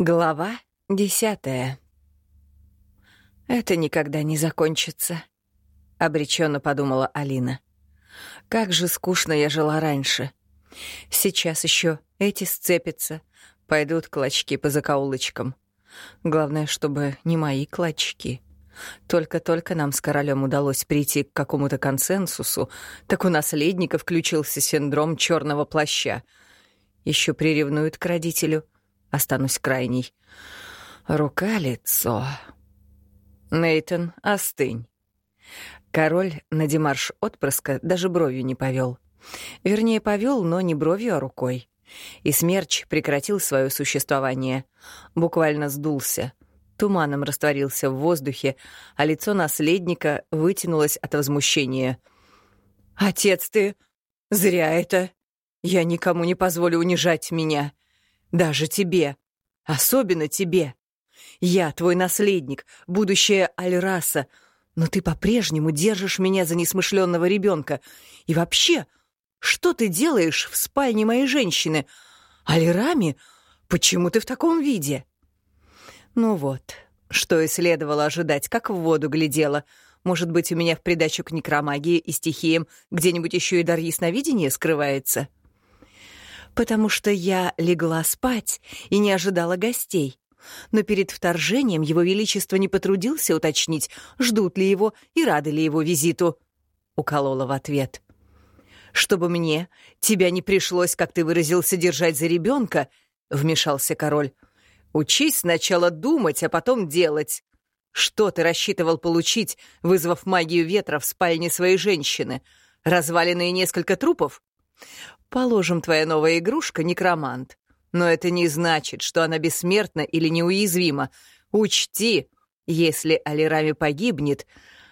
Глава десятая. «Это никогда не закончится», — обреченно подумала Алина. «Как же скучно я жила раньше. Сейчас еще эти сцепятся, пойдут клочки по закоулочкам. Главное, чтобы не мои клочки. Только-только нам с королем удалось прийти к какому-то консенсусу, так у наследника включился синдром черного плаща. Еще приревнуют к родителю — Останусь крайней. Рука-лицо. Нейтон, остынь. Король на демарш отпрыска даже бровью не повел. Вернее, повел, но не бровью, а рукой. И смерч прекратил свое существование. Буквально сдулся. Туманом растворился в воздухе, а лицо наследника вытянулось от возмущения. «Отец ты! Зря это! Я никому не позволю унижать меня!» Даже тебе. Особенно тебе. Я твой наследник, будущее Альраса, но ты по-прежнему держишь меня за несмышленного ребенка. И вообще, что ты делаешь в спальне моей женщины? Альрами, почему ты в таком виде? Ну вот, что и следовало ожидать, как в воду глядела. Может быть, у меня в придачу к некромагии и стихиям где-нибудь еще и дар ясновидения скрывается?» Потому что я легла спать и не ожидала гостей. Но перед вторжением Его Величество не потрудился уточнить, ждут ли его и рады ли его визиту. Уколола в ответ. «Чтобы мне, тебя не пришлось, как ты выразился, держать за ребенка», — вмешался король. «Учись сначала думать, а потом делать. Что ты рассчитывал получить, вызвав магию ветра в спальне своей женщины? Разваленные несколько трупов? Положим, твоя новая игрушка — некромант. Но это не значит, что она бессмертна или неуязвима. Учти, если Алирами погибнет,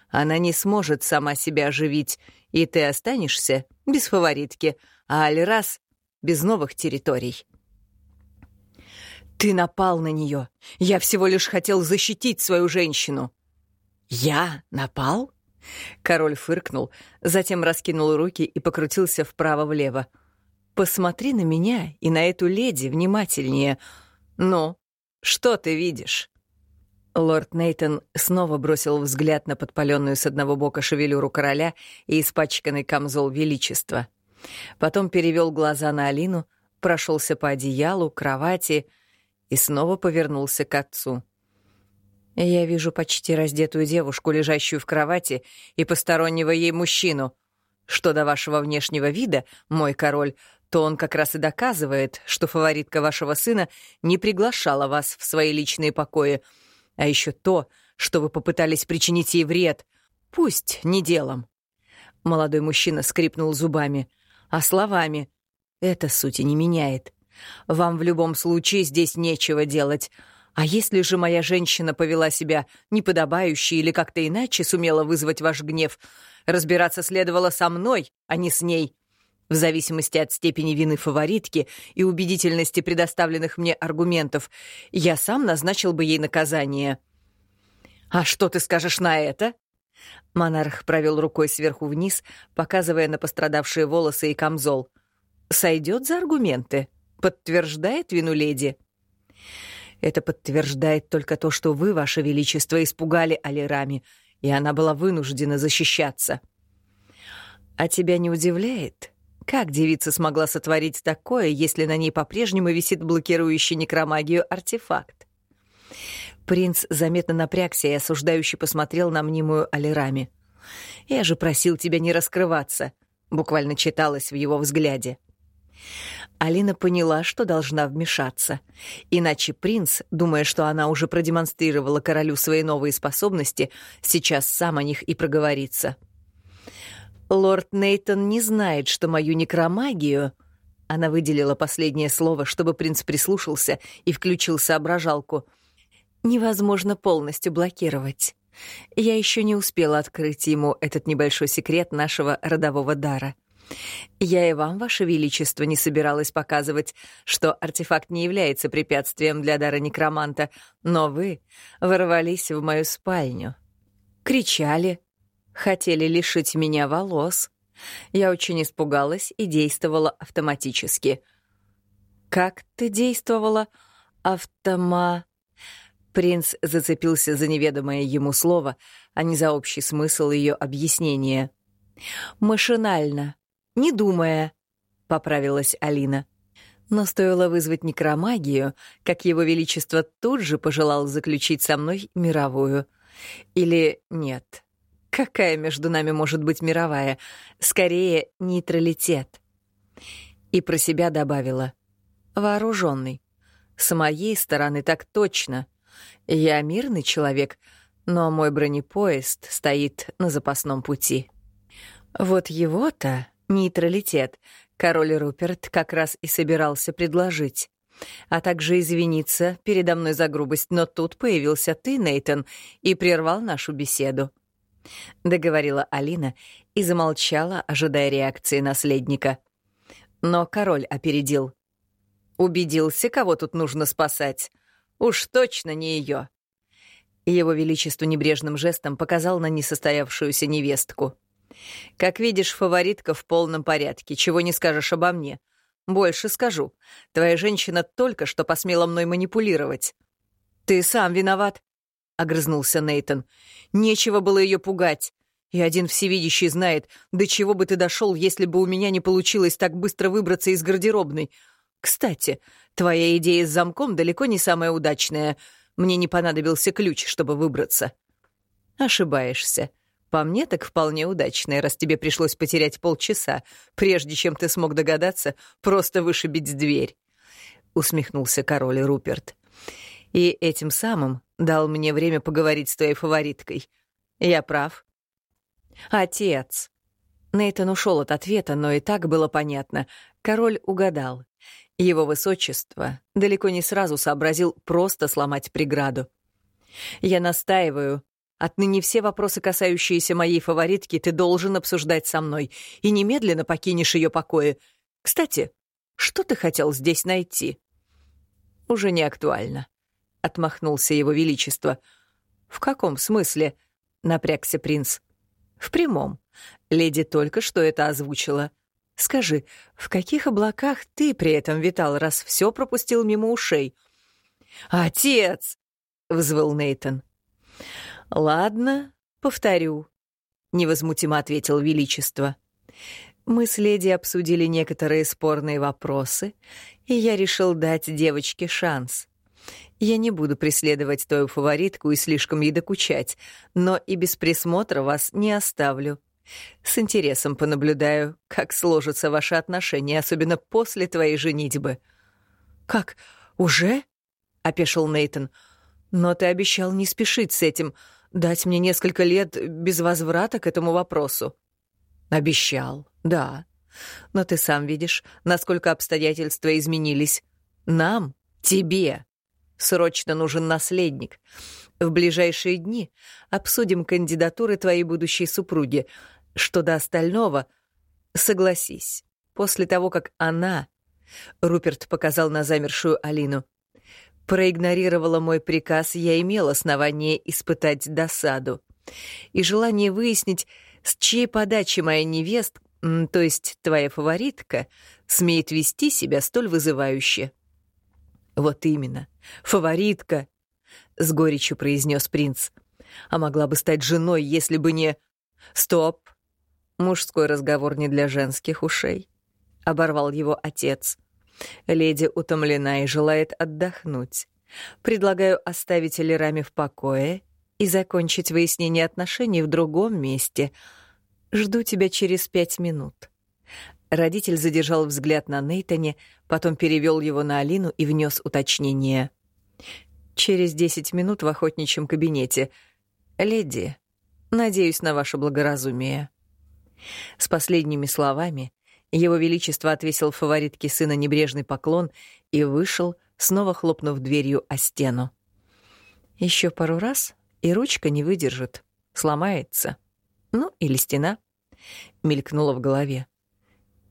она не сможет сама себя оживить, и ты останешься без фаворитки, а Алирас — без новых территорий. Ты напал на нее. Я всего лишь хотел защитить свою женщину. Я напал? Король фыркнул, затем раскинул руки и покрутился вправо-влево. Посмотри на меня и на эту леди внимательнее. Ну, что ты видишь?» Лорд Нейтон снова бросил взгляд на подпаленную с одного бока шевелюру короля и испачканный камзол величества. Потом перевел глаза на Алину, прошелся по одеялу, кровати и снова повернулся к отцу. «Я вижу почти раздетую девушку, лежащую в кровати, и постороннего ей мужчину. Что до вашего внешнего вида, мой король, то он как раз и доказывает, что фаворитка вашего сына не приглашала вас в свои личные покои. А еще то, что вы попытались причинить ей вред. Пусть не делом. Молодой мужчина скрипнул зубами. А словами. Это сути не меняет. Вам в любом случае здесь нечего делать. А если же моя женщина повела себя неподобающе или как-то иначе сумела вызвать ваш гнев, разбираться следовало со мной, а не с ней. В зависимости от степени вины фаворитки и убедительности предоставленных мне аргументов, я сам назначил бы ей наказание. «А что ты скажешь на это?» Монарх провел рукой сверху вниз, показывая на пострадавшие волосы и камзол. «Сойдет за аргументы? Подтверждает вину леди?» «Это подтверждает только то, что вы, ваше величество, испугали Алирами, и она была вынуждена защищаться». «А тебя не удивляет?» Как девица смогла сотворить такое, если на ней по-прежнему висит блокирующий некромагию артефакт? Принц заметно напрягся и осуждающе посмотрел на мнимую Алирами. «Я же просил тебя не раскрываться», — буквально читалось в его взгляде. Алина поняла, что должна вмешаться. Иначе принц, думая, что она уже продемонстрировала королю свои новые способности, сейчас сам о них и проговорится. Лорд Нейтон не знает, что мою некромагию... Она выделила последнее слово, чтобы принц прислушался и включил соображалку. Невозможно полностью блокировать. Я еще не успела открыть ему этот небольшой секрет нашего родового дара. Я и вам, Ваше Величество, не собиралась показывать, что артефакт не является препятствием для дара некроманта, но вы ворвались в мою спальню. Кричали, хотели лишить меня волос. Я очень испугалась и действовала автоматически. «Как ты действовала?» Автома... Принц зацепился за неведомое ему слово, а не за общий смысл ее объяснения. «Машинально, не думая», — поправилась Алина. Но стоило вызвать некромагию, как его величество тут же пожелал заключить со мной мировую. Или нет. Какая между нами может быть мировая? Скорее, нейтралитет. И про себя добавила. Вооруженный. С моей стороны так точно. Я мирный человек, но мой бронепоезд стоит на запасном пути. Вот его-то, нейтралитет, король Руперт как раз и собирался предложить. А также извиниться передо мной за грубость, но тут появился ты, Нейтон, и прервал нашу беседу. Договорила Алина и замолчала, ожидая реакции наследника. Но король опередил. Убедился, кого тут нужно спасать. Уж точно не ее. Его Величество небрежным жестом показал на несостоявшуюся невестку. «Как видишь, фаворитка в полном порядке, чего не скажешь обо мне. Больше скажу. Твоя женщина только что посмела мной манипулировать». «Ты сам виноват», — огрызнулся Нейтон. «Нечего было ее пугать. И один всевидящий знает, до чего бы ты дошел, если бы у меня не получилось так быстро выбраться из гардеробной. Кстати, твоя идея с замком далеко не самая удачная. Мне не понадобился ключ, чтобы выбраться. Ошибаешься. По мне так вполне удачная, раз тебе пришлось потерять полчаса, прежде чем ты смог догадаться просто вышибить дверь. Усмехнулся король Руперт. И этим самым дал мне время поговорить с твоей фавориткой. Я прав. Отец. Нейтан ушел от ответа, но и так было понятно. Король угадал. Его высочество далеко не сразу сообразил просто сломать преграду. «Я настаиваю. Отныне все вопросы, касающиеся моей фаворитки, ты должен обсуждать со мной, и немедленно покинешь ее покои. Кстати, что ты хотел здесь найти?» «Уже не актуально», — отмахнулся его величество. «В каком смысле?» — напрягся принц. «В прямом. Леди только что это озвучила. Скажи, в каких облаках ты при этом витал, раз все пропустил мимо ушей? Отец! взвыл Нейтон. Ладно, повторю, невозмутимо ответил Величество. Мы с леди обсудили некоторые спорные вопросы, и я решил дать девочке шанс. Я не буду преследовать твою фаворитку и слишком ей докучать, но и без присмотра вас не оставлю. С интересом понаблюдаю, как сложатся ваши отношения, особенно после твоей женитьбы. Как? Уже? опешил Нейтон. Но ты обещал не спешить с этим, дать мне несколько лет без возврата к этому вопросу. Обещал, да. Но ты сам видишь, насколько обстоятельства изменились. Нам, тебе, срочно нужен наследник. В ближайшие дни обсудим кандидатуры твоей будущей супруги, что до остального, согласись, после того, как она, Руперт показал на замершую Алину, проигнорировала мой приказ, я имел основание испытать досаду и желание выяснить, с чьей подачи моя невест, то есть твоя фаворитка, смеет вести себя столь вызывающе. Вот именно, фаворитка, с горечью произнес принц. А могла бы стать женой, если бы не... Стоп, Мужской разговор не для женских ушей. Оборвал его отец. Леди утомлена и желает отдохнуть. Предлагаю оставить Элерами в покое и закончить выяснение отношений в другом месте. Жду тебя через пять минут. Родитель задержал взгляд на Нейтане, потом перевел его на Алину и внес уточнение. «Через десять минут в охотничьем кабинете. Леди, надеюсь на ваше благоразумие». С последними словами его Величество отвесил фаворитке сына небрежный поклон и вышел, снова хлопнув дверью о стену. Еще пару раз, и ручка не выдержит, сломается. Ну, или стена. Мелькнула в голове.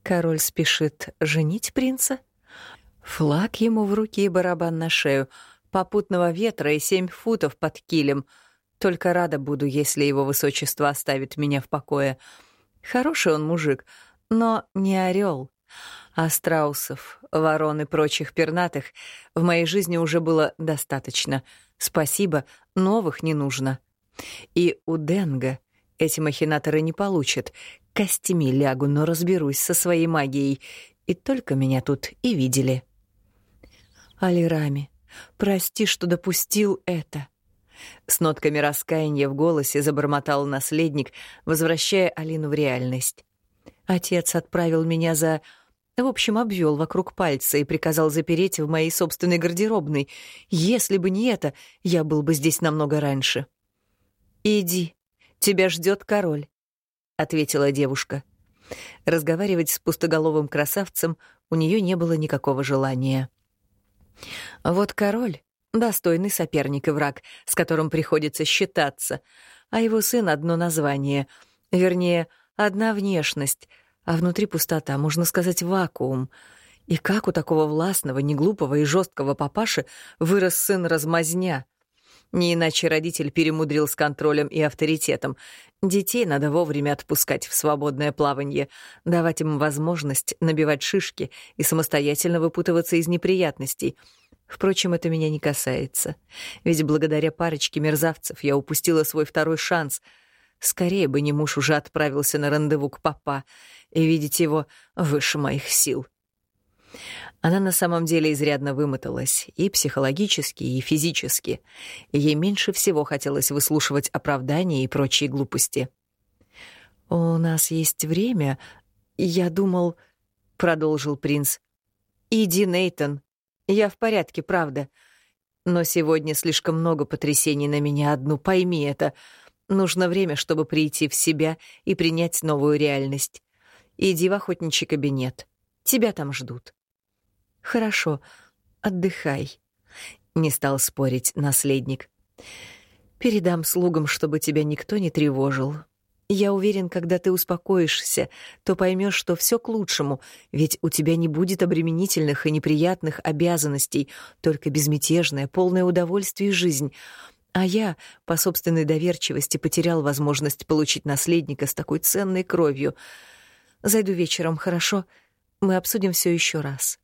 Король спешит женить принца? Флаг ему в руки и барабан на шею, попутного ветра и семь футов под килем. Только рада буду, если его высочество оставит меня в покое — Хороший он мужик, но не орел. А страусов, ворон и прочих пернатых в моей жизни уже было достаточно. Спасибо, новых не нужно. И у Денга эти махинаторы не получат. Костями лягу, но разберусь со своей магией. И только меня тут и видели. Алирами, прости, что допустил это. С нотками раскаяния в голосе забормотал наследник, возвращая Алину в реальность. Отец отправил меня за... В общем, обвел вокруг пальца и приказал запереть в моей собственной гардеробной. Если бы не это, я был бы здесь намного раньше. «Иди, тебя ждет король», — ответила девушка. Разговаривать с пустоголовым красавцем у нее не было никакого желания. Вот король — достойный соперник и враг, с которым приходится считаться, а его сын — одно название, вернее, одна внешность, а внутри пустота, можно сказать, вакуум. И как у такого властного, неглупого и жесткого папаши вырос сын размазня — не иначе родитель перемудрил с контролем и авторитетом. Детей надо вовремя отпускать в свободное плавание, давать им возможность набивать шишки и самостоятельно выпутываться из неприятностей. Впрочем, это меня не касается. Ведь благодаря парочке мерзавцев я упустила свой второй шанс. Скорее бы не муж уже отправился на рандеву к папа, и видеть его выше моих сил. Она на самом деле изрядно вымоталась и психологически, и физически. Ей меньше всего хотелось выслушивать оправдания и прочие глупости. «У нас есть время. Я думал...» — продолжил принц. «Иди, Нейтон. Я в порядке, правда. Но сегодня слишком много потрясений на меня одну, пойми это. Нужно время, чтобы прийти в себя и принять новую реальность. Иди в охотничий кабинет. Тебя там ждут». Хорошо, отдыхай. Не стал спорить наследник. Передам слугам, чтобы тебя никто не тревожил. Я уверен, когда ты успокоишься, то поймешь, что все к лучшему, ведь у тебя не будет обременительных и неприятных обязанностей, только безмятежная, полное удовольствие жизнь. А я, по собственной доверчивости, потерял возможность получить наследника с такой ценной кровью. Зайду вечером, хорошо? Мы обсудим все еще раз.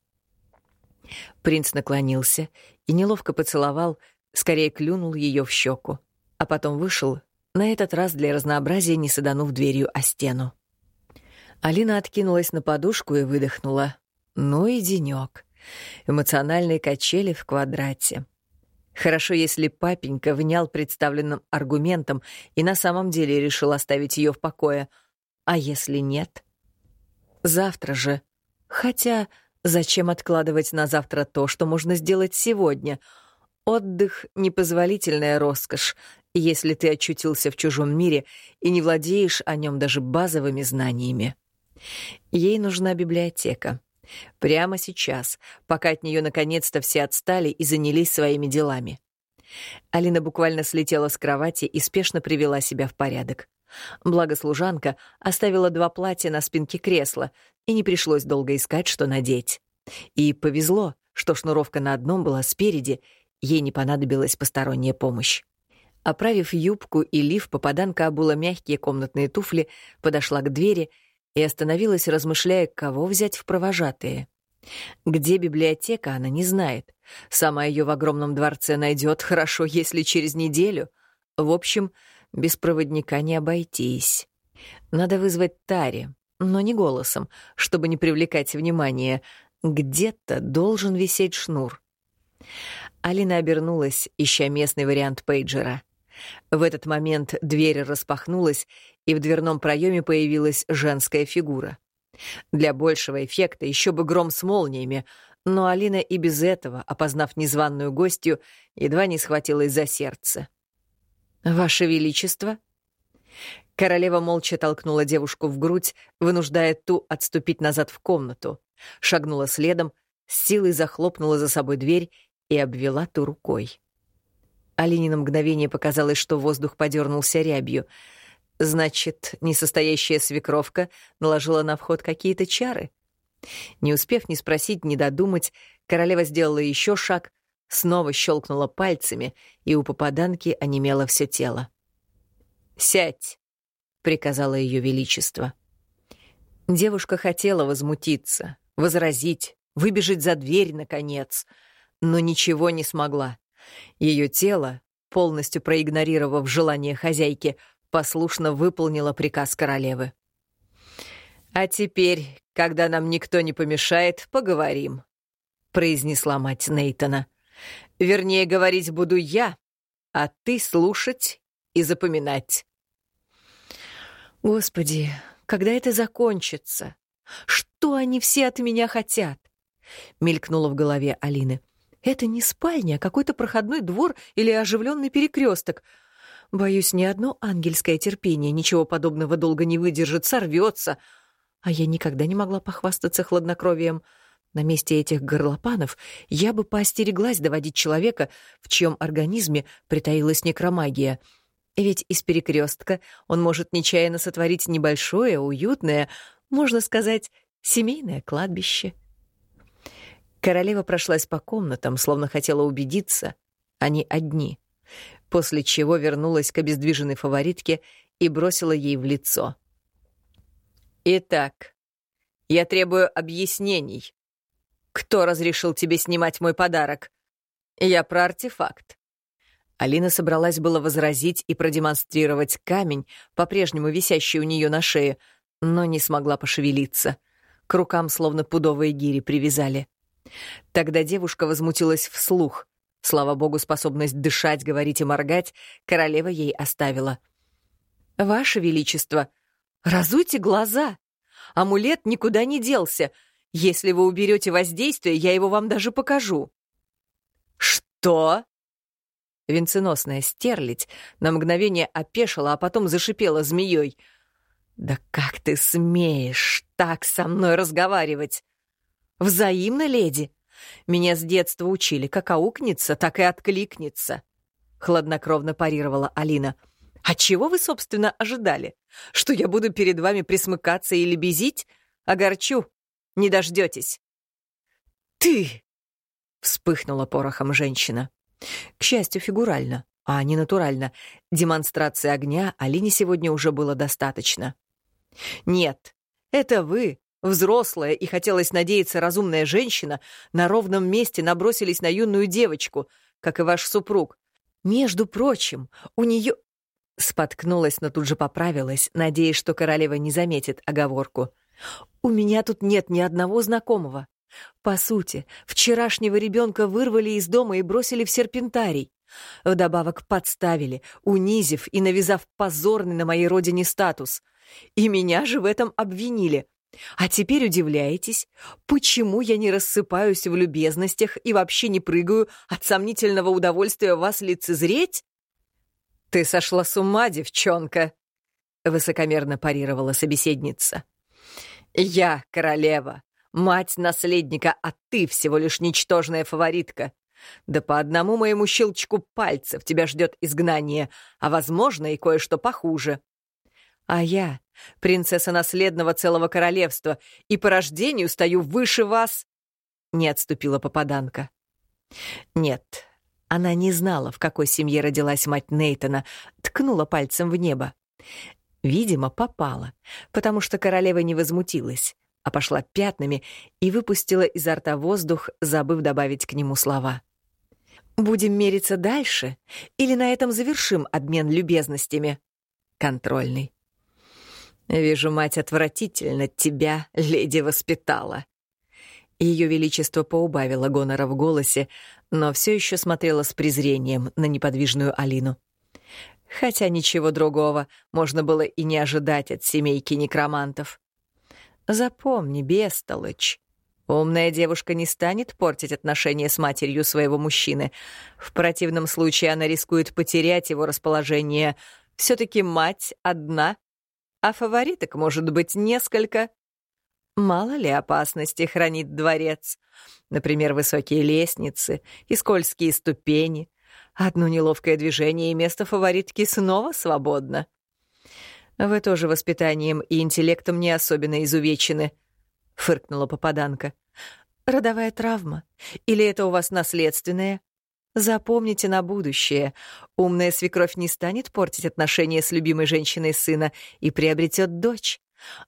Принц наклонился и неловко поцеловал, скорее клюнул ее в щеку, а потом вышел, на этот раз для разнообразия не саданув дверью о стену. Алина откинулась на подушку и выдохнула. Ну и денек. Эмоциональные качели в квадрате. Хорошо, если папенька внял представленным аргументом и на самом деле решил оставить ее в покое. А если нет? Завтра же. Хотя Зачем откладывать на завтра то, что можно сделать сегодня? Отдых — непозволительная роскошь, если ты очутился в чужом мире и не владеешь о нем даже базовыми знаниями. Ей нужна библиотека. Прямо сейчас, пока от нее наконец-то все отстали и занялись своими делами. Алина буквально слетела с кровати и спешно привела себя в порядок. Благо служанка оставила два платья на спинке кресла, и не пришлось долго искать, что надеть. И повезло, что шнуровка на одном была спереди, ей не понадобилась посторонняя помощь. Оправив юбку и лиф, попаданка обула мягкие комнатные туфли, подошла к двери и остановилась, размышляя, кого взять в провожатые. Где библиотека, она не знает. Сама ее в огромном дворце найдет хорошо, если через неделю. В общем, без проводника не обойтись. Надо вызвать Тари, но не голосом, чтобы не привлекать внимания. Где-то должен висеть шнур. Алина обернулась, ища местный вариант пейджера. В этот момент дверь распахнулась, и в дверном проеме появилась женская фигура. Для большего эффекта еще бы гром с молниями, но Алина и без этого, опознав незваную гостью, едва не схватилась за сердце. «Ваше Величество?» Королева молча толкнула девушку в грудь, вынуждая ту отступить назад в комнату, шагнула следом, с силой захлопнула за собой дверь и обвела ту рукой. Алине на мгновение показалось, что воздух подернулся рябью. Значит, несостоящая свекровка наложила на вход какие-то чары? Не успев ни спросить, ни додумать, королева сделала еще шаг, снова щелкнула пальцами, и у попаданки онемело все тело. «Сядь!» — приказала ее величество. Девушка хотела возмутиться, возразить, выбежать за дверь, наконец. Но ничего не смогла. Ее тело, полностью проигнорировав желание хозяйки, послушно выполнило приказ королевы. «А теперь, когда нам никто не помешает, поговорим», — произнесла мать Нейтона. «Вернее, говорить буду я, а ты слушать и запоминать». «Господи, когда это закончится? Что они все от меня хотят?» — мелькнуло в голове Алины. «Это не спальня, а какой-то проходной двор или оживленный перекресток. Боюсь, ни одно ангельское терпение ничего подобного долго не выдержит, сорвется. А я никогда не могла похвастаться хладнокровием. На месте этих горлопанов я бы поостереглась доводить человека, в чьем организме притаилась некромагия. Ведь из перекрестка он может нечаянно сотворить небольшое, уютное, можно сказать, семейное кладбище. Королева прошлась по комнатам, словно хотела убедиться, они одни, после чего вернулась к обездвиженной фаворитке и бросила ей в лицо. «Итак, я требую объяснений. Кто разрешил тебе снимать мой подарок? Я про артефакт». Алина собралась было возразить и продемонстрировать камень, по-прежнему висящий у нее на шее, но не смогла пошевелиться. К рукам словно пудовые гири привязали. Тогда девушка возмутилась вслух. Слава богу, способность дышать, говорить и моргать королева ей оставила. «Ваше Величество!» Разуйте глаза. Амулет никуда не делся. Если вы уберете воздействие, я его вам даже покажу. Что? Венценосная стерлядь на мгновение опешила, а потом зашипела змеей. «Да как ты смеешь так со мной разговаривать?» «Взаимно, леди. Меня с детства учили, как аукнется, так и откликнется», — хладнокровно парировала Алина. — а чего вы, собственно, ожидали? Что я буду перед вами присмыкаться или безить? Огорчу. Не дождетесь. Ты! Вспыхнула порохом женщина. К счастью, фигурально, а не натурально. Демонстрации огня Алине сегодня уже было достаточно. Нет, это вы, взрослая и хотелось надеяться разумная женщина, на ровном месте набросились на юную девочку, как и ваш супруг. Между прочим, у нее Споткнулась, но тут же поправилась, надеясь, что королева не заметит оговорку. «У меня тут нет ни одного знакомого. По сути, вчерашнего ребенка вырвали из дома и бросили в серпентарий. Вдобавок подставили, унизив и навязав позорный на моей родине статус. И меня же в этом обвинили. А теперь удивляетесь, почему я не рассыпаюсь в любезностях и вообще не прыгаю от сомнительного удовольствия вас лицезреть? «Ты сошла с ума, девчонка!» — высокомерно парировала собеседница. «Я королева, мать наследника, а ты всего лишь ничтожная фаворитка. Да по одному моему щелчку пальцев тебя ждет изгнание, а, возможно, и кое-что похуже. А я — принцесса наследного целого королевства, и по рождению стою выше вас!» Не отступила попаданка. «Нет, она не знала, в какой семье родилась мать Нейтона, ткнула пальцем в небо. Видимо, попала, потому что королева не возмутилась, а пошла пятнами и выпустила изо рта воздух, забыв добавить к нему слова. «Будем мериться дальше или на этом завершим обмен любезностями?» Контрольный. «Вижу, мать отвратительно тебя, леди, воспитала», ее Величество поубавило гонора в голосе, но все еще смотрела с презрением на неподвижную Алину. Хотя ничего другого можно было и не ожидать от семейки некромантов. Запомни, бестолочь, умная девушка не станет портить отношения с матерью своего мужчины. В противном случае она рискует потерять его расположение. все таки мать одна, а фавориток может быть несколько. Мало ли опасности хранит дворец. Например, высокие лестницы и скользкие ступени. Одно неловкое движение, и место фаворитки снова свободно. «Вы тоже воспитанием и интеллектом не особенно изувечены», — фыркнула попаданка. «Родовая травма? Или это у вас наследственное? Запомните на будущее. Умная свекровь не станет портить отношения с любимой женщиной сына и приобретет дочь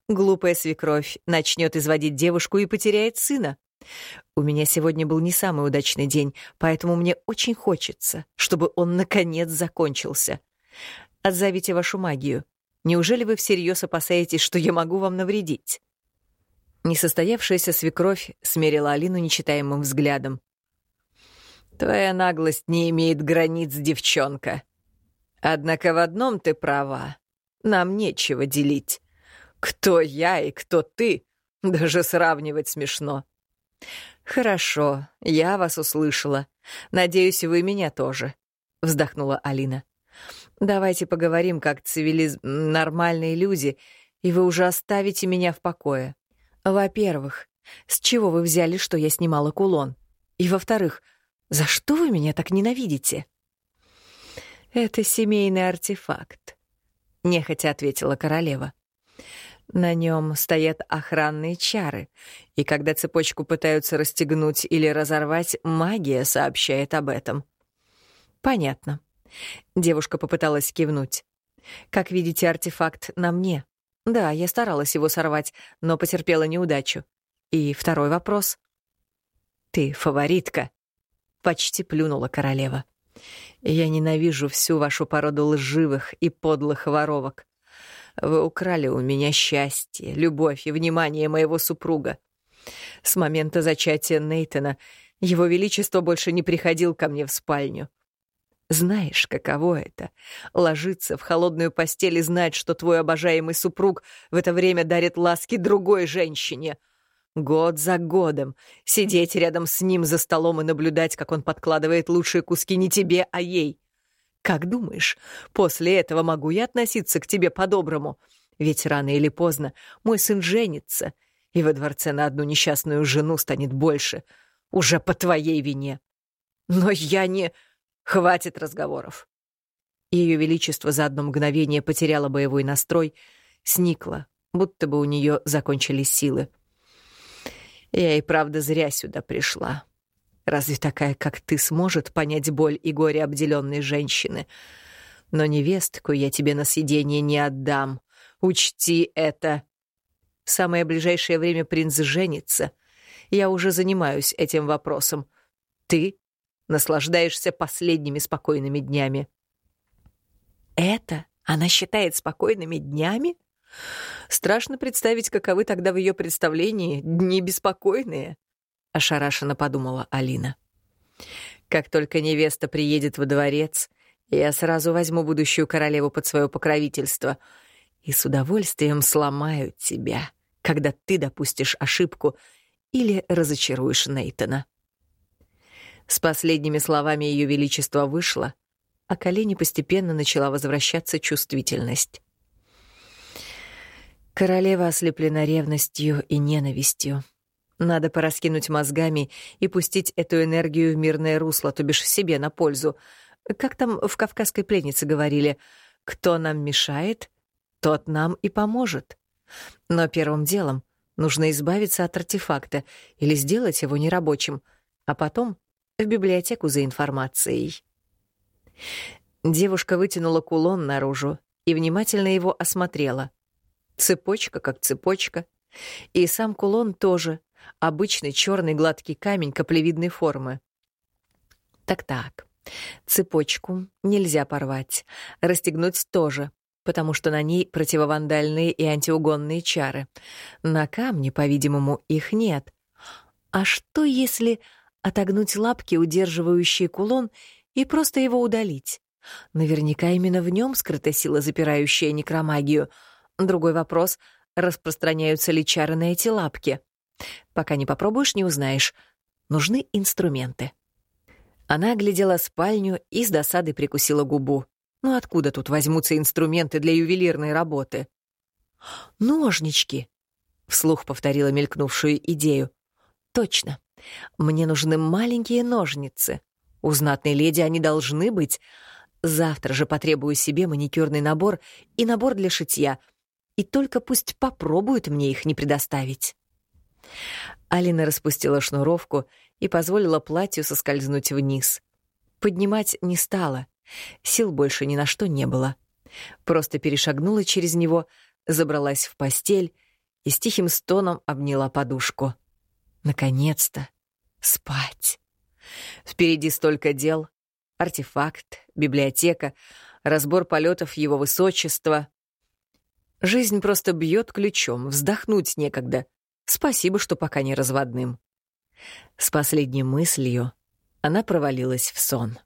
Глупая свекровь начнет изводить девушку и потеряет сына. У меня сегодня был не самый удачный день, поэтому мне очень хочется, чтобы он наконец закончился. Отзовите вашу магию. Неужели вы всерьез опасаетесь, что я могу вам навредить?» Несостоявшаяся свекровь смерила Алину нечитаемым взглядом. «Твоя наглость не имеет границ, девчонка. Однако в одном ты права. Нам нечего делить. Кто я и кто ты, даже сравнивать смешно. Хорошо, я вас услышала. Надеюсь, вы меня тоже», — вздохнула Алина. Давайте поговорим как цивилиз... нормальные люди, и вы уже оставите меня в покое. Во-первых, с чего вы взяли, что я снимала кулон? И во-вторых, за что вы меня так ненавидите? Это семейный артефакт, нехотя ответила королева. На нем стоят охранные чары, и когда цепочку пытаются расстегнуть или разорвать, магия сообщает об этом. Понятно. Девушка попыталась кивнуть. «Как видите, артефакт на мне. Да, я старалась его сорвать, но потерпела неудачу. И второй вопрос. Ты фаворитка?» Почти плюнула королева. «Я ненавижу всю вашу породу лживых и подлых воровок. Вы украли у меня счастье, любовь и внимание моего супруга. С момента зачатия Нейтона его Величество больше не приходил ко мне в спальню. Знаешь, каково это — ложиться в холодную постель и знать, что твой обожаемый супруг в это время дарит ласки другой женщине. Год за годом сидеть рядом с ним за столом и наблюдать, как он подкладывает лучшие куски не тебе, а ей. Как думаешь, после этого могу я относиться к тебе по-доброму? Ведь рано или поздно мой сын женится, и во дворце на одну несчастную жену станет больше, уже по твоей вине. Но я не... Хватит разговоров. Ее Величество за одно мгновение потеряло боевой настрой, сникло, будто бы у нее закончились силы. Я и правда зря сюда пришла. Разве такая, как ты, сможет понять боль и горе обделенной женщины? Но невестку я тебе на съедение не отдам. Учти это. В самое ближайшее время принц женится. Я уже занимаюсь этим вопросом. Ты наслаждаешься последними спокойными днями. Это она считает спокойными днями? Страшно представить, каковы тогда в ее представлении дни беспокойные, ошарашенно подумала Алина. Как только невеста приедет во дворец, я сразу возьму будущую королеву под свое покровительство и с удовольствием сломаю тебя, когда ты допустишь ошибку или разочаруешь Нейтона. С последними словами Ее Величество вышло, а к Олене постепенно начала возвращаться чувствительность. Королева ослеплена ревностью и ненавистью. Надо пораскинуть мозгами и пустить эту энергию в мирное русло, то бишь себе на пользу. Как там в «Кавказской пленнице» говорили, «Кто нам мешает, тот нам и поможет». Но первым делом нужно избавиться от артефакта или сделать его нерабочим, а потом в библиотеку за информацией. Девушка вытянула кулон наружу и внимательно его осмотрела. Цепочка как цепочка. И сам кулон тоже. Обычный черный гладкий камень каплевидной формы. Так-так. Цепочку нельзя порвать. Расстегнуть тоже, потому что на ней противовандальные и антиугонные чары. На камне, по-видимому, их нет. А что если отогнуть лапки, удерживающие кулон, и просто его удалить. Наверняка именно в нем скрыта сила, запирающая некромагию. Другой вопрос — распространяются ли чары на эти лапки? Пока не попробуешь, не узнаешь. Нужны инструменты. Она оглядела спальню и с досадой прикусила губу. Ну откуда тут возьмутся инструменты для ювелирной работы? «Ножнички!» — вслух повторила мелькнувшую идею. «Точно. Мне нужны маленькие ножницы. У знатной леди они должны быть. Завтра же потребую себе маникюрный набор и набор для шитья. И только пусть попробуют мне их не предоставить. Алина распустила шнуровку и позволила платью соскользнуть вниз. Поднимать не стала. Сил больше ни на что не было. Просто перешагнула через него, забралась в постель и с тихим стоном обняла подушку. Наконец-то! Спать! Впереди столько дел. Артефакт, библиотека, разбор полетов его высочества. Жизнь просто бьет ключом, вздохнуть некогда. Спасибо, что пока не разводным. С последней мыслью она провалилась в сон.